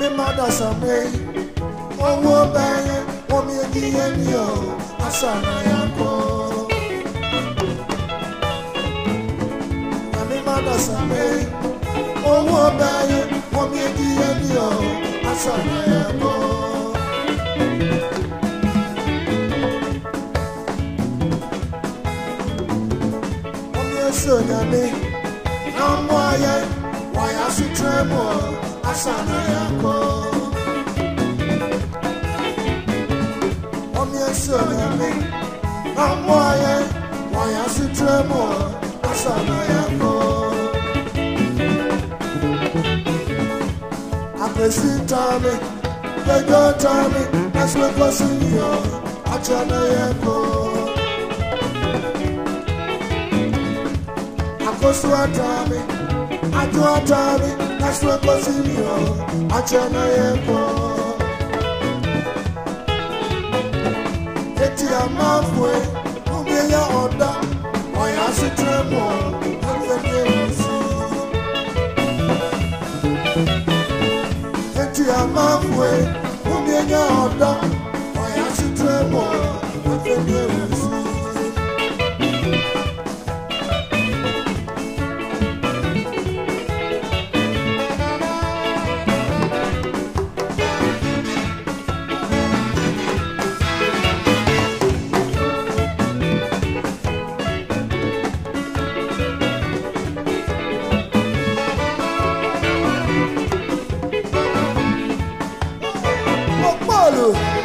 mímọ́ dọ̀sánmé owó bẹ́ẹ̀ omi etíyé ni o àṣàràn ya kó. mímọ́ dọ̀sánmé owó bẹ́ẹ̀ omi etíyé ni o àṣàràn ya kó. omi èso nyàmé náà mú ayé wàyà sí tẹ́mù ọ̀ asana yako omiesuo nyame na mmoayɛ wɔyɛasetrɛ mu asana yako apɛsi tame bɛdwo tame asomekɔso nyio akyɛna yako akosoa tame adwoa tame Naswe Brazilio, Achana Epo. Eti Amafwe, Umeya Oda, Oya Sitremo, Eti Amafwe, Umeya Oda, Oya Sitremo, Eti Amafwe, Umeya Oda, Oya Sitremo, Obrigado.